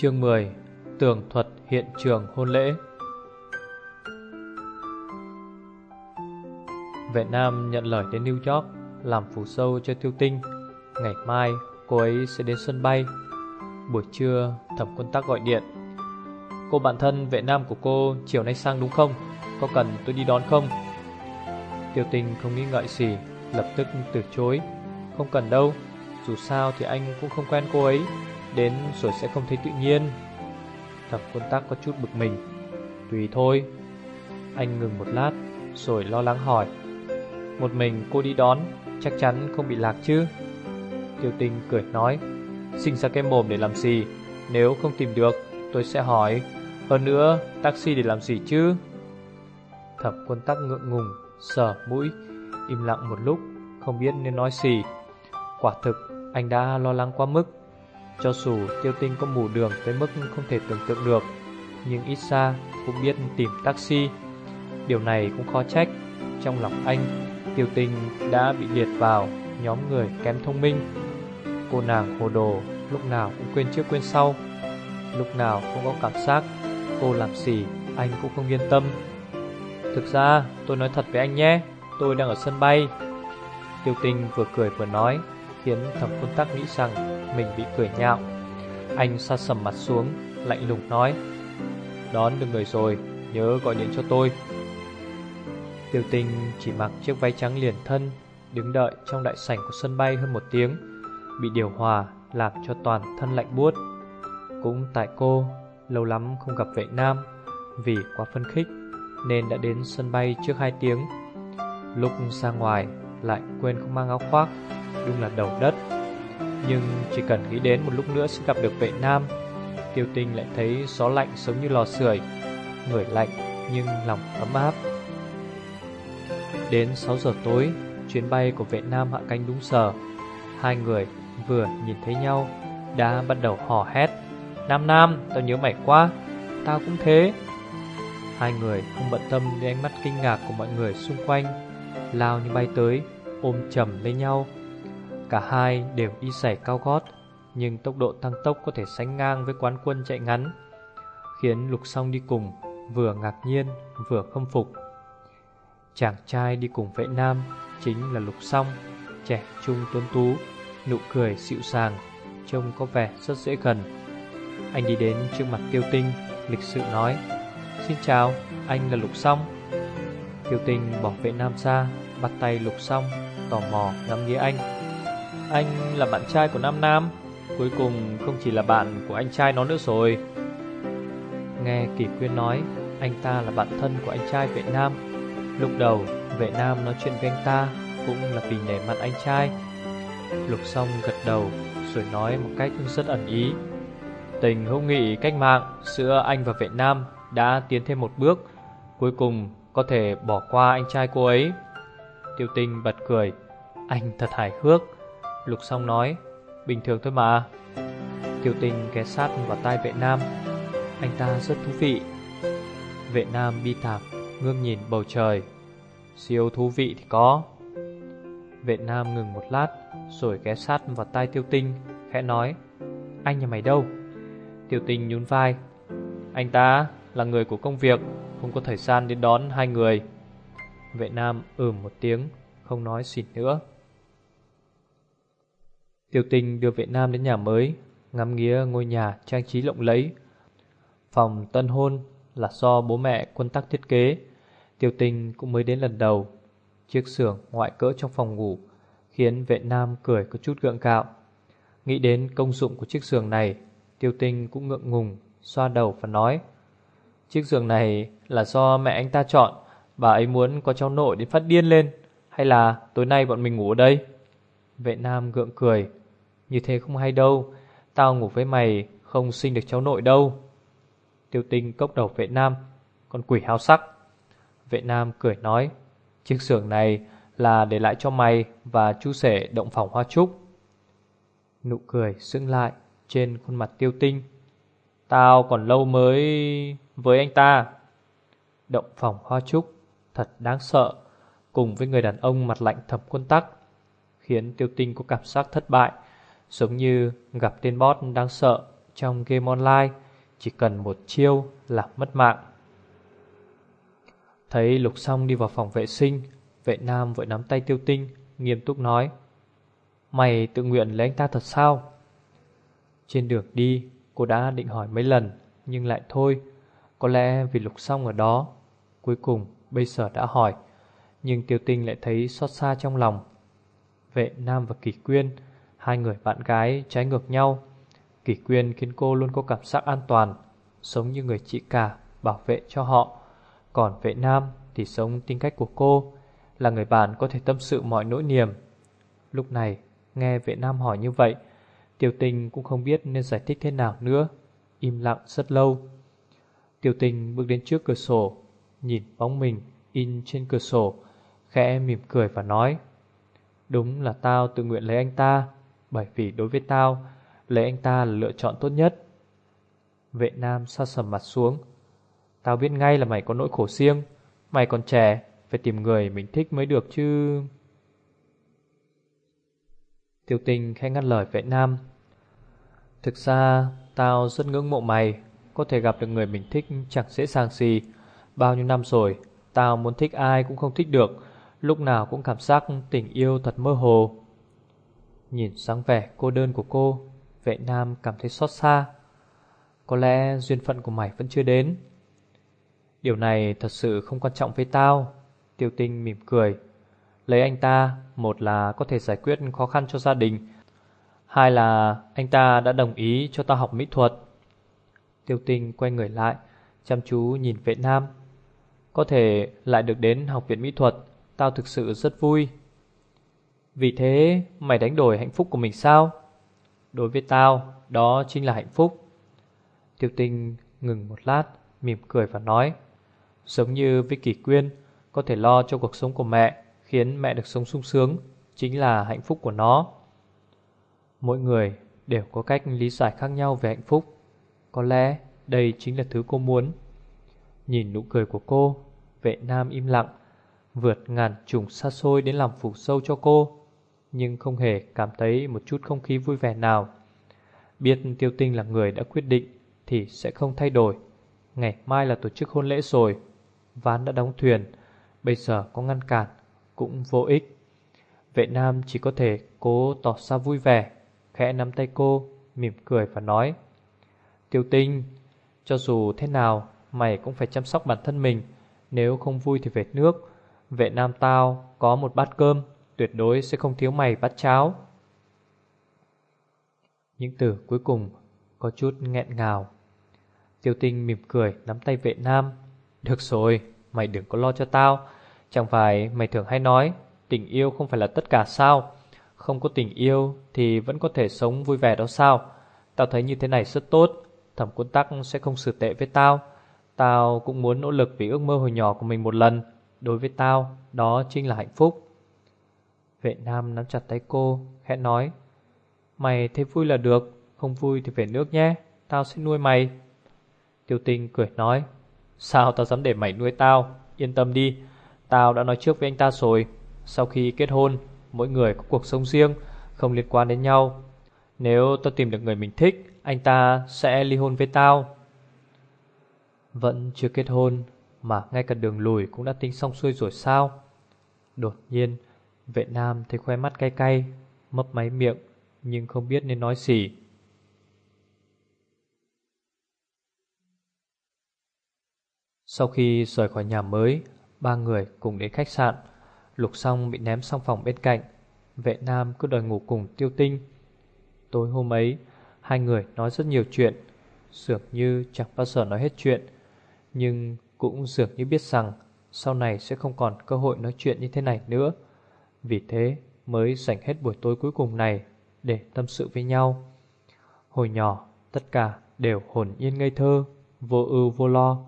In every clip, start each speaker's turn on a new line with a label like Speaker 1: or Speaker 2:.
Speaker 1: Chương 10 Tường thuật hiện trường hôn lễ. Vệ Nam nhận lời đến New York Làm phủ sâu cho tiêu tinh. Ngày mai, cô ấy sẽ đến sân bay. Buổi trưa, thẩm quân tắc gọi điện. Cô bạn thân vệ nam của cô chiều nay sang đúng không? Có cần tôi đi đón không? Tiêu tinh không nghĩ ngợi gì, Lập tức từ chối. Không cần đâu, Dù sao thì anh cũng không quen cô ấy. Đến rồi sẽ không thấy tự nhiên. Thập quân tắc có chút bực mình. Tùy thôi. Anh ngừng một lát, Rồi lo lắng hỏi. Một mình cô đi đón, Chắc chắn không bị lạc chứ? Tiêu tinh cười nói. Sinh ra cái mồm để làm gì? Nếu không tìm được, tôi sẽ hỏi. Hơn nữa, taxi để làm gì chứ? Thập quân tắc ngượng ngùng, Sờ mũi, Im lặng một lúc, Không biết nên nói gì. Quả thực, anh đã lo lắng quá mức cho dù tiêu tinh có mù đường tới mức không thể tưởng tượng được, Nhưng ít xa cũng biết tìm taxi. Điều này cũng khó trách. Trong lòng anh, Tiêu tinh đã bị liệt vào Nhóm người kém thông minh. Cô nàng hồ đồ Lúc nào cũng quên trước quên sau. Lúc nào cũng có cảm giác Cô làm gì anh cũng không yên tâm. Thực ra, tôi nói thật với anh nhé, Tôi đang ở sân bay. Tiêu tinh vừa cười vừa nói khiến thẩm quân tắc nghĩ rằng mình bị cười nhạo. Anh sa sầm mặt xuống, lạnh lùng nói, đón được người rồi, nhớ gọi điện cho tôi. Tiêu tình chỉ mặc chiếc váy trắng liền thân, đứng đợi trong đại sảnh của sân bay hơn một tiếng, bị điều hòa làm cho toàn thân lạnh buốt. Cũng tại cô, lâu lắm không gặp vệ nam, vì quá phân khích nên đã đến sân bay trước hai tiếng. Lúc ra ngoài lại quên không mang áo khoác đúng là đầu đất. Nhưng chỉ cần nghĩ đến một lúc nữa sẽ gặp được vệ nam, tiêu tinh lại thấy gió lạnh giống như lò sưởi, người lạnh nhưng lòng ấm áp. Đến 6 giờ tối, chuyến bay của vệ nam hạ cánh đúng giờ. Hai người vừa nhìn thấy nhau đã bắt đầu hò hét. Nam Nam, tao nhớ mày quá, tao cũng thế. Hai người không bận tâm đến ánh mắt kinh ngạc của mọi người xung quanh, lao như bay tới, ôm chầm lấy nhau. Cả hai đều đi giày cao gót Nhưng tốc độ tăng tốc có thể sánh ngang với quán quân chạy ngắn Khiến Lục Song đi cùng Vừa ngạc nhiên vừa khâm phục. Chàng trai đi cùng vệ nam Chính là Lục Song Trẻ trung tuấn tú Nụ cười dịu dàng Trông có vẻ rất dễ gần. Anh đi đến trước mặt tiêu tinh Lịch sự nói Xin chào, anh là Lục Song. Thiêu tình bỏ vệ nam xa, Bắt tay Lục Song Tò mò ngắm nghĩa anh. Anh là bạn trai của Nam Nam Cuối cùng không chỉ là bạn của anh trai nó nữa rồi. Nghe Kỳ Quyên nói Anh ta là bạn thân của anh trai Vệ Nam. Lúc đầu Vệ Nam nói chuyện với anh ta Cũng là vì nể mặt anh trai. Lục xong gật đầu Rồi nói một cách rất ẩn ý. Tình hữu nghị cách mạng Giữa anh và Vệ Nam Đã tiến thêm một bước Cuối cùng có thể bỏ qua anh trai cô ấy. Tiêu tinh bật cười. Anh thật hài hước. Lục song nói, Bình thường thôi mà. Tiêu Tinh ghé sát vào tai vệ nam. Anh ta rất thú vị. Vệ nam bi thảm Ngương nhìn bầu trời. Siêu thú vị thì có. Vệ nam ngừng một lát, Rồi ghé sát vào tai tiêu tinh, Khẽ nói, Anh nhà mày đâu? Tiêu tinh nhún vai, Anh ta là người của công việc. Không có thời gian đến đón hai người. Vệ nam ừ một tiếng, Không nói xịt nữa. Tiêu tình đưa vệ nam đến nhà mới, Ngắm nghía ngôi nhà trang trí lộng lẫy. Phòng tân hôn là do bố mẹ quân tắc thiết kế. Tiêu tình cũng mới đến lần đầu. Chiếc xưởng ngoại cỡ trong phòng ngủ Khiến vệ nam cười có chút gượng gạo. Nghĩ đến công dụng của chiếc giường này Tiêu tinh cũng ngượng ngùng, Xoa đầu và nói Chiếc giường này là do mẹ anh ta chọn. Bà ấy muốn có cháu nội đến phát điên lên. Hay là tối nay bọn mình ngủ ở đây? Vệ nam gượng cười. Như thế không hay đâu. Tao ngủ với mày, không sinh được cháu nội đâu. Tiêu tinh cốc đầu vệ nam. Con quỷ háo sắc. Vệ nam cười nói. Chiếc giường này là để lại cho mày Và chú sẻ động phòng hoa trúc. Nụ cười sững lại Trên khuôn mặt tiêu tinh. Tao còn lâu mới với anh ta. Động phòng hoa trúc, Thật đáng sợ, Cùng với người đàn ông mặt lạnh thầm quân tắc, Khiến tiêu tinh có cảm giác thất bại, Giống như gặp tên boss đáng sợ Trong game online, Chỉ cần một chiêu là mất mạng. Thấy lục xong đi vào phòng vệ sinh, Vệ nam vội nắm tay tiêu tinh, Nghiêm túc nói, Mày tự nguyện lấy anh ta thật sao? Trên đường đi, Cô đã định hỏi mấy lần, Nhưng lại thôi có lẽ vì lục xong ở đó. Cuối cùng, bây giờ đã hỏi, Nhưng tiêu tinh lại thấy xót xa trong lòng. Vệ Nam và kỳ Quyên, Hai người bạn gái trái ngược nhau. Kỳ Quyên khiến cô luôn có cảm giác an toàn Sống như người chị cả Bảo vệ cho họ. Còn vệ Nam thì sống tính cách của cô, Là người bạn có thể tâm sự mọi nỗi niềm. Lúc này, nghe vệ Nam hỏi như vậy, Tiêu tình cũng không biết nên giải thích thế nào nữa. Im lặng rất lâu. Tiêu tình bước đến trước cửa sổ, Nhìn bóng mình in trên cửa sổ. Khẽ mỉm cười và nói, Đúng là tao tự nguyện lấy anh ta, Bởi vì đối với tao, Lấy anh ta là lựa chọn tốt nhất. Vệ nam sa sầm mặt xuống, Tao biết ngay là mày có nỗi khổ riêng, Mày còn trẻ, Phải tìm người mình thích mới được chứ. Tiêu tình khẽ ngắt lời vệ nam, Thực ra tao rất ngưỡng mộ mày. Có thể gặp được người mình thích chẳng dễ dàng gì. Bao nhiêu năm rồi, Tao muốn thích ai cũng không thích được. Lúc nào cũng cảm giác tình yêu thật mơ hồ. Nhìn dáng vẻ cô đơn của cô Vệ nam cảm thấy xót xa. Có lẽ duyên phận của mày vẫn chưa đến. Điều này thật sự không quan trọng với tao. Tiêu tinh mỉm cười. Lấy anh ta, Một là có thể giải quyết khó khăn cho gia đình. Hai là anh ta đã đồng ý cho tao học mỹ thuật. Tiêu tinh quay người lại, Chăm chú nhìn vệ nam. Có thể lại được đến học viện mỹ thuật, Tao thực sự rất vui. Vì thế, mày đánh đổi hạnh phúc của mình sao? Đối với tao, Đó chính là hạnh phúc. Tiêu tinh ngừng một lát, Mỉm cười và nói, Giống như với kỷ quyên, Có thể lo cho cuộc sống của mẹ, Khiến mẹ được sống sung sướng, Chính là hạnh phúc của nó. Mỗi người đều có cách lý giải khác nhau về hạnh phúc. Có lẽ đây chính là thứ cô muốn. Nhìn nụ cười của cô, Vệ nam im lặng, Vượt ngàn trùng xa xôi đến làm phủ sâu cho cô, Nhưng không hề cảm thấy một chút không khí vui vẻ nào. Biết tiêu tinh là người đã quyết định Thì sẽ không thay đổi. Ngày mai là tổ chức hôn lễ rồi, Ván đã đóng thuyền, Bây giờ có ngăn cản Cũng vô ích. Vệ nam chỉ có thể cố tỏ ra vui vẻ, Khẽ nắm tay cô, Mỉm cười và nói Tiêu tinh. Cho dù thế nào, Mày cũng phải chăm sóc bản thân mình. Nếu không vui thì về nước. Vệ nam tao có một bát cơm, Tuyệt đối sẽ không thiếu mày bát cháo. Những từ cuối cùng Có chút nghẹn ngào. Tiêu tinh mỉm cười nắm tay vệ nam. Được rồi, Mày đừng có lo cho tao. Chẳng phải mày thường hay nói, Tình yêu không phải là tất cả sao? Không có tình yêu thì vẫn có thể sống vui vẻ đó sao? Tao thấy như thế này rất tốt. Thẩm quân tắc sẽ không xử tệ với tao. Tao cũng muốn nỗ lực vì ước mơ hồi nhỏ của mình một lần. Đối với tao, Đó chính là hạnh phúc. Vệ nam nắm chặt tay cô, Khẽ nói, Mày thấy vui là được, Không vui thì về nước nhé, Tao sẽ nuôi mày. Tiêu tinh cười nói, Sao tao dám để mày nuôi tao? Yên tâm đi, Tao đã nói trước với anh ta rồi. Sau khi kết hôn, Mỗi người có cuộc sống riêng, Không liên quan đến nhau. Nếu tao tìm được người mình thích, Anh ta sẽ ly hôn với tao. Vẫn chưa kết hôn, mà ngay cả đường lùi cũng đã tính xong xuôi rồi sao? Đột nhiên, Vệ nam thấy khoe mắt cay cay, Mấp máy miệng, Nhưng không biết nên nói gì. Sau khi rời khỏi nhà mới, Ba người cùng đến khách sạn. Lục xong bị ném sang phòng bên cạnh. Vệ nam cứ đòi ngủ cùng tiêu tinh. Tối hôm ấy Hai người nói rất nhiều chuyện Dường như chẳng bao giờ nói hết chuyện Nhưng cũng dường như biết rằng sau này sẽ không còn cơ hội nói chuyện như thế này nữa. Vì thế mới dành hết buổi tối cuối cùng này để tâm sự với nhau. Hồi nhỏ, tất cả đều hồn yên ngây thơ, vô ưu vô lo,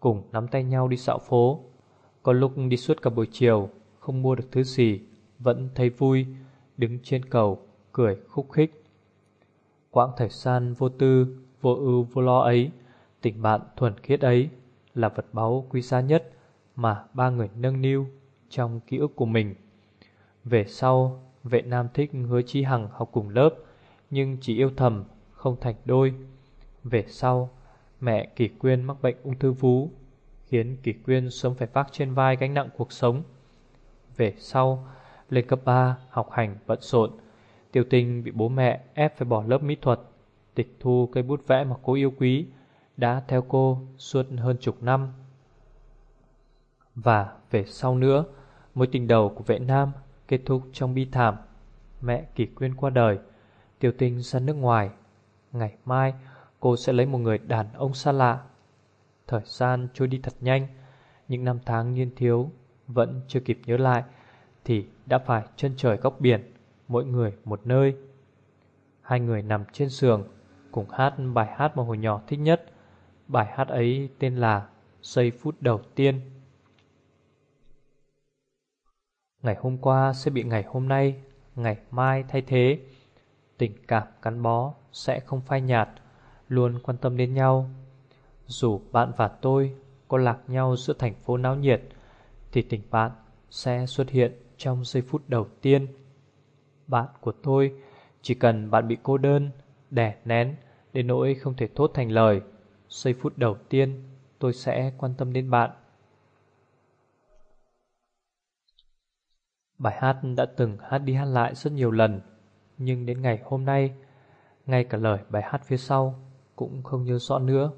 Speaker 1: cùng nắm tay nhau đi dạo phố. Có lúc đi suốt cả buổi chiều, không mua được thứ gì, vẫn thấy vui, đứng trên cầu, cười khúc khích. Quãng thời gian vô tư, vô ưu vô lo ấy, tình bạn thuần khiết ấy là vật báu quý giá nhất mà ba người nâng niu trong ký ức của mình. Về sau, vệ nam thích hứa chi Hằng học cùng lớp, nhưng chỉ yêu thầm, không thành đôi. Về sau, mẹ Kỳ Quyên mắc bệnh ung thư vú, khiến Kỳ Quyên sớm phải vác trên vai gánh nặng cuộc sống. Về sau, lên cấp 3, học hành bận rộn, Tiêu Tinh bị bố mẹ ép phải bỏ lớp mỹ thuật, tịch thu cây bút vẽ mà cô yêu quý, đã theo cô suốt hơn chục năm. Và về sau nữa, mối tình đầu của vệ nam kết thúc trong bi thảm. Mẹ Kỳ Quyên qua đời, Tiêu Tinh ra nước ngoài. Ngày mai, cô sẽ lấy một người đàn ông xa lạ. Thời gian trôi đi thật nhanh, những năm tháng niên thiếu vẫn chưa kịp nhớ lại thì đã phải chân trời góc biển, mỗi người một nơi. Hai người nằm trên giường cùng hát bài hát mà hồi nhỏ thích nhất. Bài hát ấy tên là Giây phút đầu tiên. Ngày hôm qua sẽ bị ngày hôm nay, ngày mai thay thế. Tình cảm gắn bó sẽ không phai nhạt, luôn quan tâm đến nhau. Dù bạn và tôi có lạc nhau giữa thành phố náo nhiệt, thì tình bạn sẽ xuất hiện trong giây phút đầu tiên. Bạn của tôi chỉ cần bạn bị cô đơn, đè nén đến nỗi không thể thốt thành lời. Giây phút đầu tiên tôi sẽ quan tâm đến bạn. Bài hát đã từng hát đi hát lại rất nhiều lần, nhưng đến ngày hôm nay, ngay cả lời bài hát phía sau cũng không nhớ rõ nữa.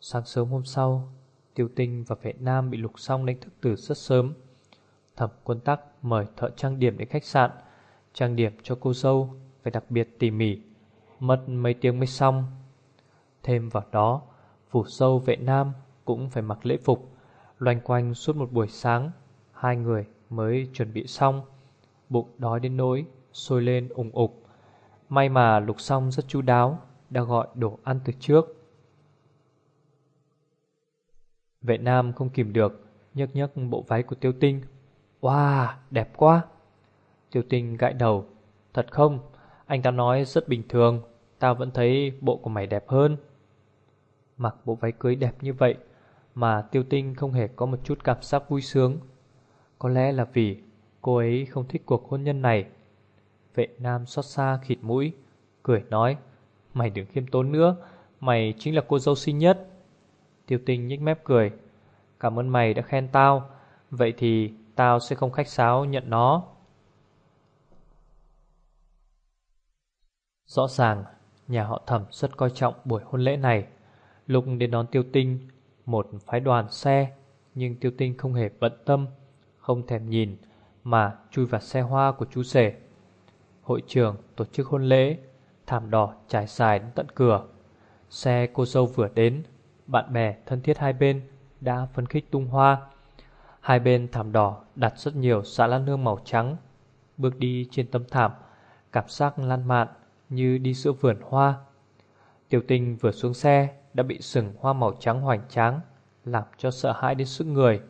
Speaker 1: Sáng sớm hôm sau, Tiêu Tinh và Vệ Nam bị Lục Song đánh thức từ rất sớm. Thẩm quân tắc mời thợ trang điểm đến khách sạn, trang điểm cho cô dâu phải đặc biệt tỉ mỉ, mất mấy tiếng mới xong. Thêm vào đó, phủ sâu vệ nam cũng phải mặc lễ phục, loanh quanh suốt một buổi sáng, hai người mới chuẩn bị xong. Bụng đói đến nỗi, sôi lên ủng ục. May mà lục xong rất chu đáo, đã gọi đồ ăn từ trước. Vệ nam không kìm được, nhấc nhấc bộ váy của tiêu tinh. Wow, đẹp quá! Tiêu tinh gãi đầu. Thật không? Anh ta nói rất bình thường, tao vẫn thấy bộ của mày đẹp hơn. Mặc bộ váy cưới đẹp như vậy mà tiêu tinh không hề có một chút cảm giác vui sướng. Có lẽ là vì cô ấy không thích cuộc hôn nhân này. Vệ nam xót xa khịt mũi, cười nói, mày đừng khiêm tốn nữa, mày chính là cô dâu xinh nhất. Tiêu tinh nhếch mép cười, cảm ơn mày đã khen tao, vậy thì tao sẽ không khách sáo nhận nó. Rõ ràng, nhà họ thẩm rất coi trọng buổi hôn lễ này. Lúc đến đón tiêu tinh, một phái đoàn xe, nhưng tiêu tinh không hề bận tâm, không thèm nhìn, mà chui vào xe hoa của chú rể. Hội trường tổ chức hôn lễ, thảm đỏ trải dài đến tận cửa. Xe cô dâu vừa đến, bạn bè thân thiết hai bên đã phấn khích tung hoa. Hai bên thảm đỏ đặt rất nhiều xạ lan hương màu trắng. Bước đi trên tấm thảm, cảm giác lan mạn như đi giữa vườn hoa. Tiểu tinh vừa xuống xe đã bị sừng hoa màu trắng hoành tráng, làm cho sợ hãi đến sức người.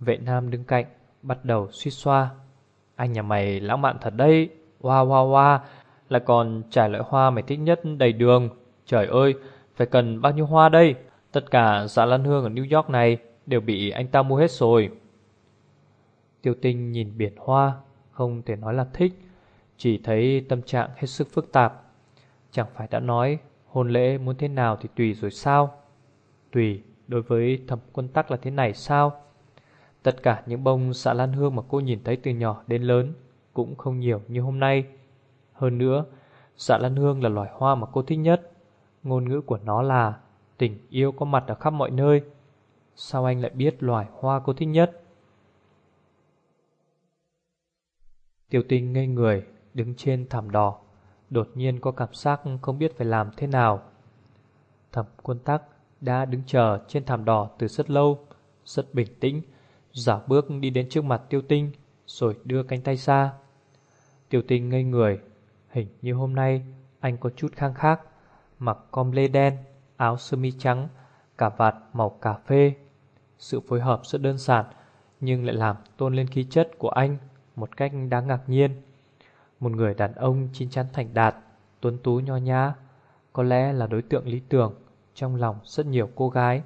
Speaker 1: Vệ nam đứng cạnh, bắt đầu suy xoa. Anh nhà mày lãng mạn thật đấy, hoa hoa hoa, lại còn trải loại hoa mày thích nhất đầy đường. Trời ơi, phải cần bao nhiêu hoa đây? Tất cả dạ lan hương ở New York này đều bị anh ta mua hết rồi. Tiêu tinh nhìn biển hoa, không thể nói là thích, chỉ thấy tâm trạng hết sức phức tạp. Chẳng phải đã nói Hôn lễ muốn thế nào thì tùy rồi sao? Tùy, đối với thẩm quân tắc là thế này sao? Tất cả những bông xạ lan hương mà cô nhìn thấy từ nhỏ đến lớn Cũng không nhiều như hôm nay. Hơn nữa, Xạ lan hương là loài hoa mà cô thích nhất. Ngôn ngữ của nó là Tình yêu có mặt ở khắp mọi nơi. Sao anh lại biết loài hoa cô thích nhất? Tiêu tinh ngây người đứng trên thảm đỏ, đột nhiên có cảm giác không biết phải làm thế nào. Thẩm quân tắc đã đứng chờ trên thảm đỏ từ rất lâu, rất bình tĩnh, giả bước đi đến trước mặt tiêu tinh, rồi đưa cánh tay ra. Tiêu tinh ngây người, Hình như hôm nay anh có chút khang khác Mặc com lê đen, áo sơ mi trắng Cà vạt màu cà phê Sự phối hợp rất đơn giản Nhưng lại làm tôn lên khí chất của anh Một cách đáng ngạc nhiên một người đàn ông chín chắn thành đạt, Tuấn tú nho nhã, Có lẽ là đối tượng lý tưởng Trong lòng rất nhiều cô gái.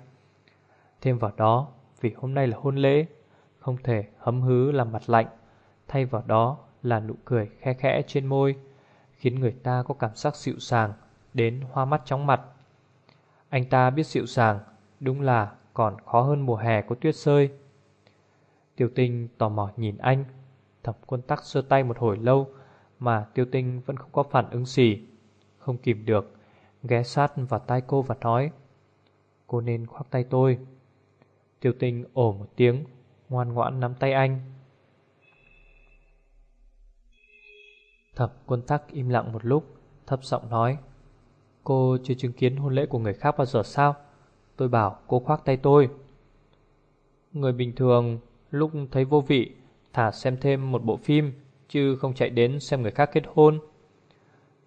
Speaker 1: Thêm vào đó, Vì hôm nay là hôn lễ, Không thể hấm hứ làm mặt lạnh, Thay vào đó là nụ cười khe khẽ trên môi, Khiến người ta có cảm giác dịu sàng Đến hoa mắt chóng mặt. Anh ta biết dịu sàng Đúng là còn khó hơn mùa hè có tuyết rơi. Tiểu tinh tò mò nhìn anh Thẩm quân tắc sơ tay một hồi lâu mà tiêu tinh vẫn không có phản ứng gì. Không kìm được, Ghé sát vào tai cô và nói, Cô nên khoác tay tôi. Tiêu tinh ổ một tiếng, Ngoan ngoãn nắm tay anh. Thập quân tắc im lặng một lúc, Thấp giọng nói, Cô chưa chứng kiến hôn lễ của người khác bao giờ sao? Tôi bảo cô khoác tay tôi. Người bình thường Lúc thấy vô vị Thả xem thêm một bộ phim. Chứ không chạy đến xem người khác kết hôn.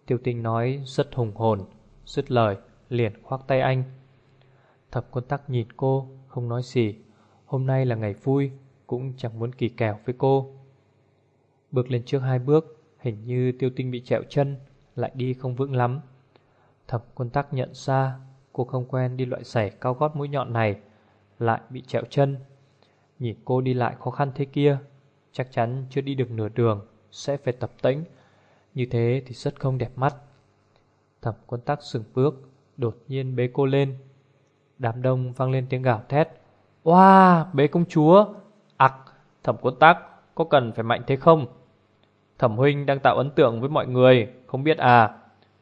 Speaker 1: Tiêu tinh nói rất hùng hồn, Dứt lời, liền khoác tay anh. Thập quân tắc nhìn cô, Không nói gì. Hôm nay là ngày vui, Cũng chẳng muốn kỳ kèo với cô. Bước lên trước hai bước, Hình như tiêu tinh bị trẹo chân, Lại đi không vững lắm. Thập quân tắc nhận ra, Cô không quen đi loại giày cao gót mũi nhọn này, Lại bị trẹo chân. Nhìn cô đi lại khó khăn thế kia, Chắc chắn chưa đi được nửa đường. Sẽ phải tập tĩnh. Như thế thì rất không đẹp mắt. Thẩm quân tắc sừng bước Đột nhiên bế cô lên. Đám đông vang lên tiếng gào thét. Wow, bế công chúa. Ặc, thẩm quân tắc Có cần phải mạnh thế không? Thẩm huynh đang tạo ấn tượng với mọi người Không biết à?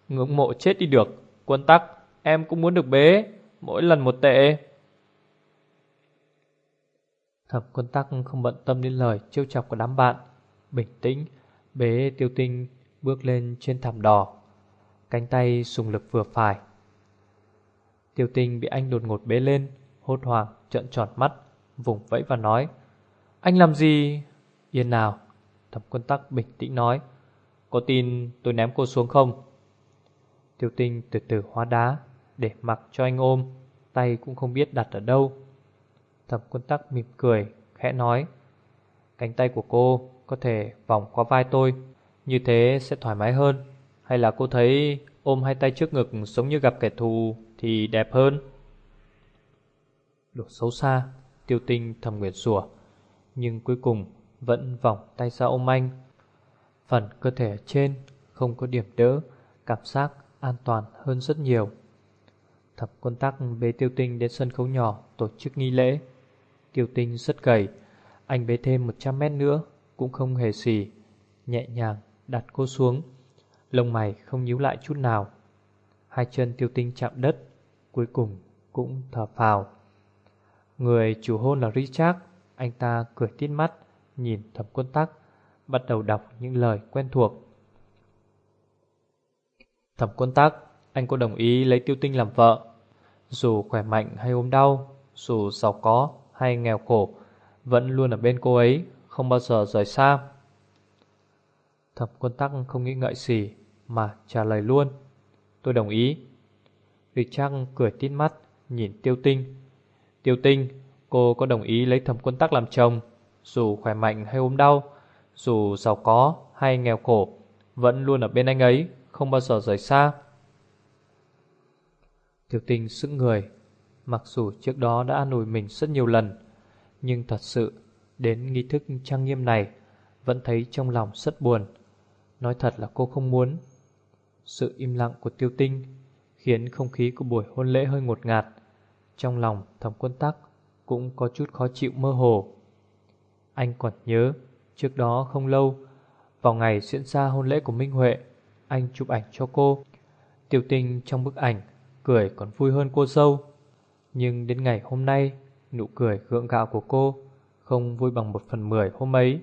Speaker 1: Ngưỡng mộ chết đi được. Quân tắc em cũng muốn được bế. Mỗi lần một tệ. Thẩm quân tắc không bận tâm đến lời trêu chọc của đám bạn. Bình tĩnh Bế tiêu tinh bước lên trên thảm đỏ, Cánh tay sùng lực vừa phải. Tiêu tinh bị anh đột ngột bế lên, Hốt hoảng, trợn tròn mắt, Vùng vẫy và nói, Anh làm gì? Yên nào. Thẩm quân tắc bình tĩnh nói, Có tin tôi ném cô xuống không? Tiêu tinh từ từ hóa đá, Để mặc cho anh ôm, Tay cũng không biết đặt ở đâu. Thẩm quân tắc mỉm cười, Khẽ nói, Cánh tay của cô có thể vòng qua vai tôi, Như thế sẽ thoải mái hơn. Hay là cô thấy ôm hai tay trước ngực Giống như gặp kẻ thù Thì đẹp hơn? Đồ xấu xa, Tiêu tinh thầm nguyện rủa Nhưng cuối cùng vẫn vòng tay ra ôm anh. Phần cơ thể trên không có điểm đỡ, Cảm giác an toàn hơn rất nhiều. Thập quân tắc bế tiêu tinh đến sân khấu nhỏ tổ chức nghi lễ. Tiêu tinh rất gầy, Anh bế thêm 100 mét nữa. Cũng không hề gì Nhẹ nhàng đặt cô xuống. Lông mày không nhíu lại chút nào. Hai chân tiêu tinh chạm đất, Cuối cùng cũng thở phào. Người chủ hôn là Richard. Anh ta cười tít mắt, Nhìn thẩm quân tắc, Bắt đầu đọc những lời quen thuộc. Thẩm quân tắc, Anh có đồng ý lấy tiêu tinh làm vợ? Dù khỏe mạnh hay ốm đau, Dù giàu có hay nghèo khổ, Vẫn luôn ở bên cô ấy. Không bao giờ rời xa. Thẩm quân tắc không nghĩ ngợi gì Mà trả lời luôn. Tôi đồng ý. Richard cười tít mắt, Nhìn tiêu tinh. Tiêu tinh, Cô có đồng ý lấy thẩm quân tắc làm chồng, Dù khỏe mạnh hay ốm đau, Dù giàu có hay nghèo khổ, Vẫn luôn ở bên anh ấy, Không bao giờ rời xa. Tiêu tinh sững người, Mặc dù trước đó đã an ủi mình rất nhiều lần, Nhưng thật sự Đến nghi thức trang nghiêm này, Vẫn thấy trong lòng rất buồn. Nói thật là cô không muốn. Sự im lặng của tiêu tinh Khiến không khí của buổi hôn lễ hơi ngột ngạt. Trong lòng thẩm quân tắc Cũng có chút khó chịu mơ hồ. Anh còn nhớ, Trước đó không lâu, Vào ngày diễn ra hôn lễ của Minh Huệ, Anh chụp ảnh cho cô. Tiêu tinh trong bức ảnh Cười còn vui hơn cô dâu. Nhưng đến ngày hôm nay, Nụ cười gượng gạo của cô không vui bằng một phần mười hôm ấy.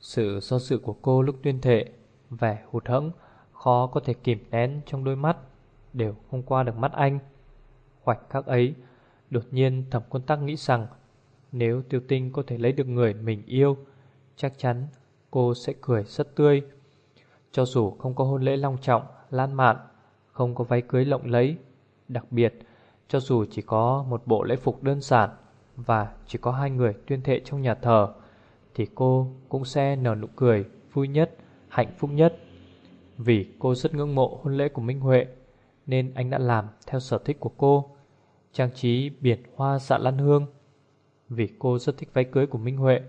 Speaker 1: Sự do sự của cô lúc tuyên thệ Vẻ hụt hẫng Khó có thể kìm nén trong đôi mắt Đều không qua được mắt anh. Khoảnh khắc ấy Đột nhiên thẩm quân tắc nghĩ rằng Nếu tiêu tinh có thể lấy được người mình yêu Chắc chắn cô sẽ cười rất tươi. Cho dù không có hôn lễ long trọng, lan mạn, không có váy cưới lộng lẫy, đặc biệt, cho dù chỉ có một bộ lễ phục đơn giản và chỉ có hai người tuyên thệ trong nhà thờ, thì cô cũng sẽ nở nụ cười vui nhất, hạnh phúc nhất. Vì cô rất ngưỡng mộ hôn lễ của Minh Huệ, nên anh đã làm theo sở thích của cô, trang trí biển hoa dạ lan hương. Vì cô rất thích váy cưới của Minh Huệ,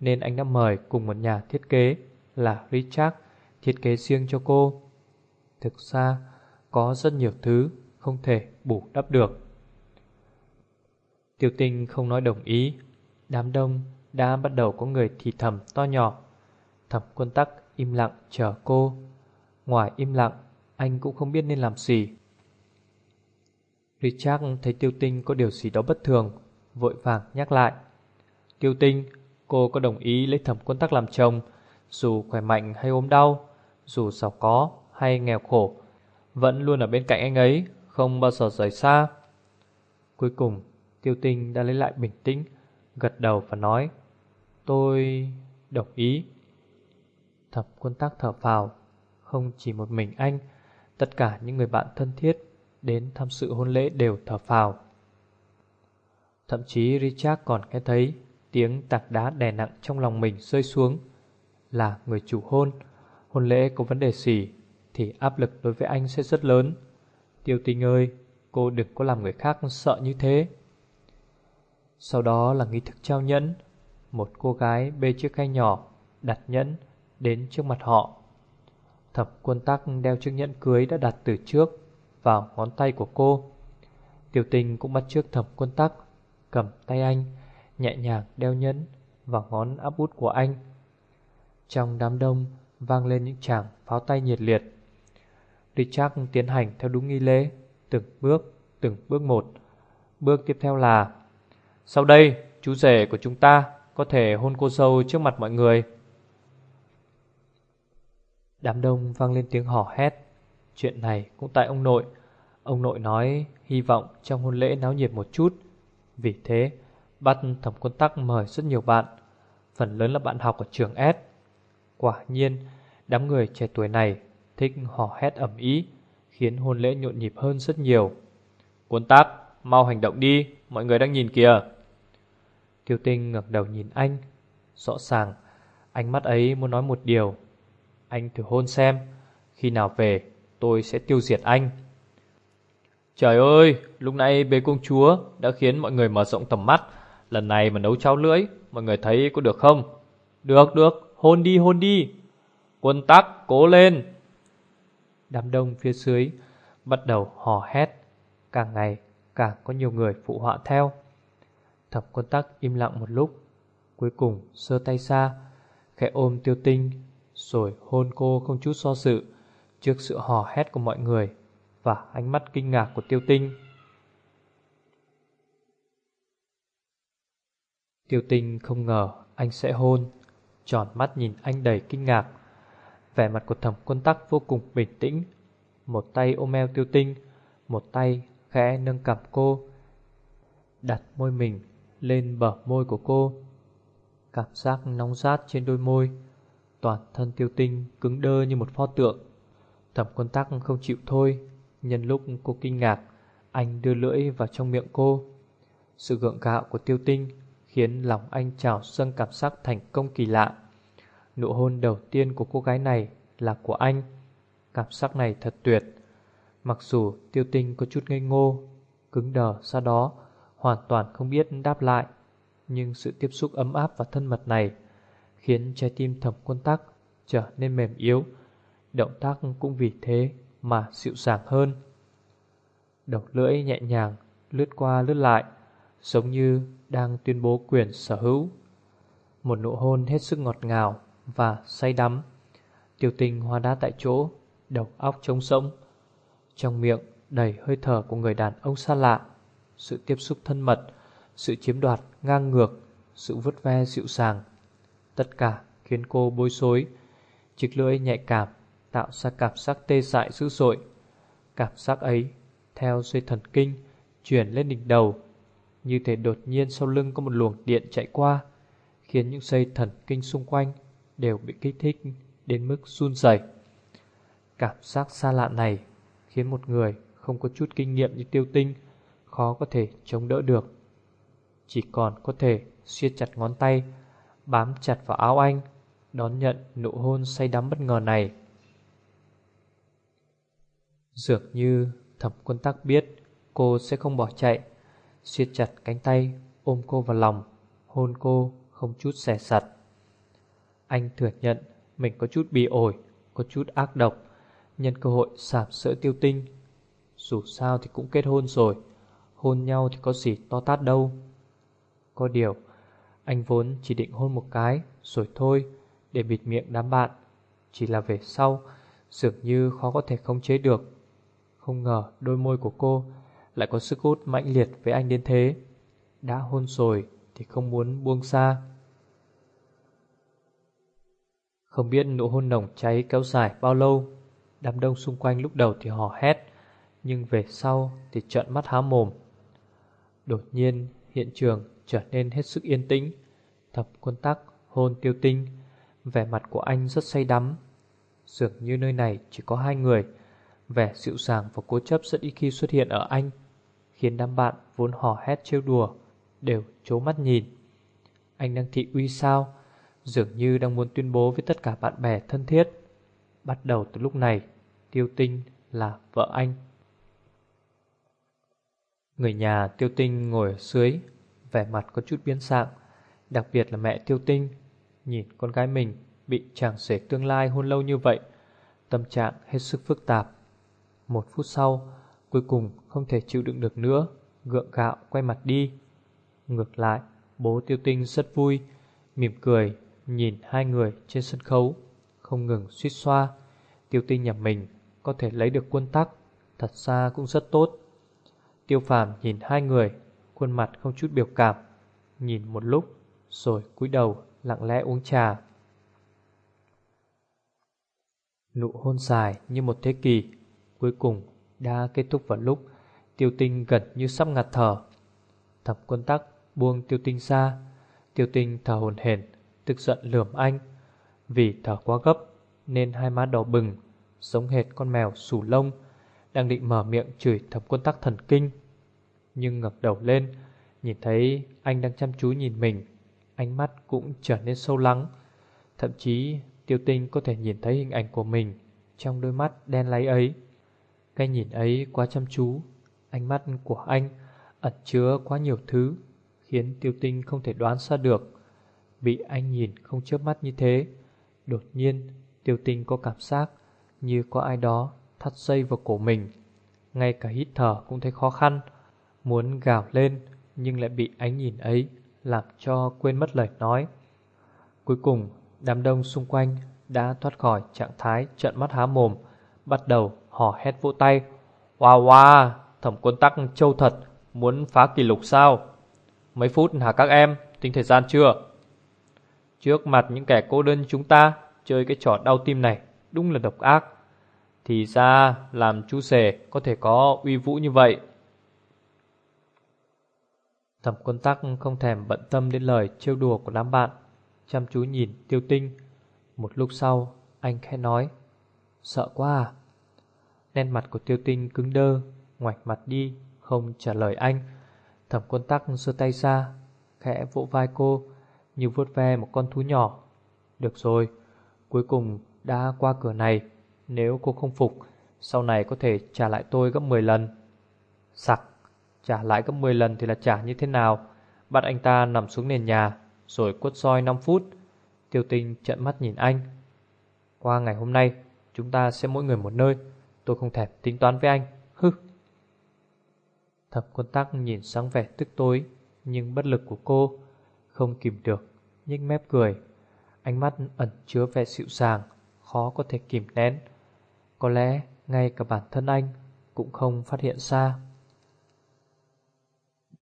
Speaker 1: nên anh đã mời cùng một nhà thiết kế là Richard thiết kế riêng cho cô. Thực ra, có rất nhiều thứ không thể bù đắp được. Tiêu tinh không nói đồng ý, đám đông đã bắt đầu có người thì thầm to nhỏ. Thẩm quân tắc im lặng chờ cô. Ngoài im lặng, anh cũng không biết nên làm gì. Richard thấy tiêu tinh có điều gì đó bất thường, vội vàng nhắc lại. Tiêu tinh, cô có đồng ý lấy thẩm quân tắc làm chồng, dù khỏe mạnh hay ốm đau, dù giàu có hay nghèo khổ, vẫn luôn ở bên cạnh anh ấy, không bao giờ rời xa. Cuối cùng, tiêu tinh đã lấy lại bình tĩnh, gật đầu và nói, tôi đồng ý. Thập quân tác thở phào, không chỉ một mình anh, tất cả những người bạn thân thiết đến tham sự hôn lễ đều thở phào. Thậm chí Richard còn nghe thấy tiếng tạc đá đè nặng trong lòng mình rơi xuống. Là người chủ hôn, hôn lễ có vấn đề gì thì áp lực đối với anh sẽ rất lớn. Tiêu tình ơi, cô đừng có làm người khác sợ như thế. Sau đó là nghi thức trao nhẫn. Một cô gái bê chiếc khay nhỏ, đặt nhẫn đến trước mặt họ. Thập quân tắc đeo chiếc nhẫn cưới đã đặt từ trước vào ngón tay của cô. Tiểu tình cũng bắt trước thập quân tắc, cầm tay anh, nhẹ nhàng đeo nhẫn vào ngón áp út của anh. Trong đám đông vang lên những tràng pháo tay nhiệt liệt. Richard tiến hành theo đúng nghi lễ, từng bước, từng bước một. Bước tiếp theo là sau đây, chú rể của chúng ta có thể hôn cô dâu trước mặt mọi người. Đám đông vang lên tiếng hò hét. Chuyện này cũng tại ông nội. Ông nội nói hy vọng trong hôn lễ náo nhiệt một chút. Vì thế, bắt thẩm quân tắc mời rất nhiều bạn. Phần lớn là bạn học ở trường S. Quả nhiên, đám người trẻ tuổi này thích hò hét ẩm ý, khiến hôn lễ nhộn nhịp hơn rất nhiều. Quân tắc mau hành động đi, mọi người đang nhìn kìa. Tiêu tinh ngẩng đầu nhìn anh, rõ ràng, ánh mắt ấy muốn nói một điều. Anh thử hôn xem, khi nào về tôi sẽ tiêu diệt anh. Trời ơi, lúc nãy bế công chúa đã khiến mọi người mở rộng tầm mắt. Lần này mà nấu cháo lưỡi, mọi người thấy có được không? Được, được, hôn đi, hôn đi. Quân tắc, cố lên. Đám đông phía dưới bắt đầu hò hét. Càng ngày càng có nhiều người phụ họa theo. Thập quân tắc im lặng một lúc. Cuối cùng sơ tay xa, khẽ ôm tiêu tinh, rồi hôn cô không chút so sự trước sự hò hét của mọi người và ánh mắt kinh ngạc của tiêu tinh. Tiêu tinh không ngờ anh sẽ hôn, tròn mắt nhìn anh đầy kinh ngạc. Vẻ mặt của thẩm quân tắc vô cùng bình tĩnh Một tay ôm eo tiêu tinh Một tay khẽ nâng cằm cô Đặt môi mình lên bờ môi của cô. Cảm giác nóng rát trên đôi môi, Toàn thân tiêu tinh, cứng đơ như một pho tượng. Thẩm quân tắc không chịu thôi, Nhân lúc cô kinh ngạc, Anh đưa lưỡi vào trong miệng cô. Sự gượng gạo của tiêu tinh Khiến lòng anh trào dâng cảm giác thành công kỳ lạ. Nụ hôn đầu tiên của cô gái này là của anh. Cảm giác này thật tuyệt. Mặc dù tiêu tinh có chút ngây ngô, Cứng đờ sau đó Hoàn toàn không biết đáp lại Nhưng sự tiếp xúc ấm áp và thân mật này Khiến trái tim thẩm quân tắc Trở nên mềm yếu Động tác cũng vì thế Mà dịu dàng hơn Đầu lưỡi nhẹ nhàng Lướt qua lướt lại Giống như đang tuyên bố quyền sở hữu Một nụ hôn hết sức ngọt ngào và say đắm. Tiểu tình hoa đá tại chỗ, đầu óc trống rỗng. Trong miệng đầy hơi thở của người đàn ông xa lạ. Sự tiếp xúc thân mật, sự chiếm đoạt ngang ngược, sự vứt ve dịu dàng. Tất cả khiến cô bối rối. Chiếc lưỡi nhạy cảm tạo ra cảm giác tê dại dữ dội. Cảm giác ấy, theo dây thần kinh, chuyển lên đỉnh đầu. Như thể đột nhiên sau lưng có một luồng điện chạy qua, khiến những dây thần kinh xung quanh đều bị kích thích đến mức run rẩy. Cảm giác xa lạ này khiến một người không có chút kinh nghiệm như tiêu tinh khó có thể chống đỡ được. Chỉ còn có thể siết chặt ngón tay, bám chặt vào áo anh, đón nhận nụ hôn say đắm bất ngờ này. Dường như thẩm quân tắc biết cô sẽ không bỏ chạy, siết chặt cánh tay, ôm cô vào lòng, hôn cô không chút xẻ sặt. Anh thừa nhận mình có chút bị ổi, có chút ác độc, nhân cơ hội sạp sỡ tiêu tinh. Dù sao thì cũng kết hôn rồi, hôn nhau thì có gì to tát đâu. Có điều, anh vốn chỉ định hôn một cái rồi thôi để bịt miệng đám bạn. Chỉ là về sau, dường như khó có thể khống chế được. Không ngờ đôi môi của cô lại có sức hút mãnh liệt với anh đến thế. Đã hôn rồi thì không muốn buông xa. Không biết nụ hôn nồng cháy kéo dài bao lâu Đám đông xung quanh lúc đầu thì hò hét Nhưng về sau thì trợn mắt há mồm Đột nhiên hiện trường trở nên hết sức yên tĩnh. Thập quân tắc, hôn tiêu tinh, Vẻ mặt của anh rất say đắm. Dường như nơi này chỉ có hai người, Vẻ dịu dàng và cố chấp rất ít khi xuất hiện ở anh, Khiến đám bạn vốn hò hét trêu đùa, Đều chố mắt nhìn. Anh đang thị uy sao? Dường như đang muốn tuyên bố với tất cả bạn bè thân thiết. Bắt đầu từ lúc này, Tiêu Tinh là vợ anh. Người nhà Tiêu Tinh ngồi ở dưới, Vẻ mặt có chút biến dạng. Đặc biệt là mẹ Tiêu Tinh, Nhìn con gái mình bị chàng rể tương lai hôn lâu như vậy, Tâm trạng hết sức phức tạp. Một phút sau, Cuối cùng không thể chịu đựng được nữa, Gượng gạo quay mặt đi. Ngược lại, bố Tiêu Tinh rất vui, Mỉm cười, Nhìn hai người trên sân khấu, Không ngừng suýt xoa. Tiêu tinh nhà mình có thể lấy được quân tắc, Thật ra cũng rất tốt. Tiêu phàm nhìn hai người Khuôn mặt không chút biểu cảm Nhìn một lúc Rồi cúi đầu lặng lẽ uống trà Nụ hôn dài như một thế kỷ Cuối cùng đã kết thúc vào lúc Tiêu tinh gần như sắp ngạt thở Thẩm quân tắc buông tiêu tinh ra Tiêu tinh thở hồn hển tức giận lườm anh. Vì thở quá gấp nên hai má đỏ bừng, giống hệt con mèo sủ lông, đang định mở miệng chửi thập quân tắc thần kinh. Nhưng ngập đầu lên, nhìn thấy anh đang chăm chú nhìn mình, ánh mắt cũng trở nên sâu lắng. Thậm chí tiêu tinh có thể nhìn thấy hình ảnh của mình trong đôi mắt đen láy ấy. Cái nhìn ấy quá chăm chú, ánh mắt của anh ẩn chứa quá nhiều thứ, khiến tiêu tinh không thể đoán ra được Bị anh nhìn không chớp mắt như thế Đột nhiên Tiêu tinh có cảm giác Như có ai đó thắt dây vào cổ mình Ngay cả hít thở cũng thấy khó khăn Muốn gào lên, Nhưng lại bị ánh nhìn ấy Làm cho quên mất lời nói. Cuối cùng, đám đông xung quanh Đã thoát khỏi trạng thái trợn mắt há mồm, Bắt đầu hò hét vỗ tay. Wow wow Thẩm quân tắc châu thật, Muốn phá kỷ lục sao? Mấy phút hả các em? Tính thời gian chưa? Trước mặt những kẻ cô đơn chúng ta Chơi cái trò đau tim này, Đúng là độc ác. Thì ra làm chú rể có thể có uy vũ như vậy. Thẩm quân tắc không thèm bận tâm đến lời trêu đùa của đám bạn. Chăm chú nhìn tiêu tinh. Một lúc sau anh khẽ nói Sợ quá à. Nét mặt của tiêu tinh cứng đơ Ngoạch mặt đi Không trả lời anh. Thẩm quân tắc giơ tay ra Khẽ vỗ vai cô như vuốt ve một con thú nhỏ. Được rồi, cuối cùng đã qua cửa này, nếu cô không phục, sau này có thể trả lại tôi gấp 10 lần. Sặc, trả lại gấp 10 lần thì là trả như thế nào? Bắt anh ta nằm xuống nền nhà, rồi quất soi 5 phút. Tiêu tinh trận mắt nhìn anh. Qua ngày hôm nay, chúng ta sẽ mỗi người một nơi. Tôi không thèm tính toán với anh. hư Thập quân tắc nhìn sáng vẻ tức tối, nhưng bất lực của cô không kìm được, nhếch mép cười. Ánh mắt ẩn chứa vẻ dịu dàng, khó có thể kìm nén. Có lẽ ngay cả bản thân anh cũng không phát hiện ra.